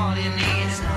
all you need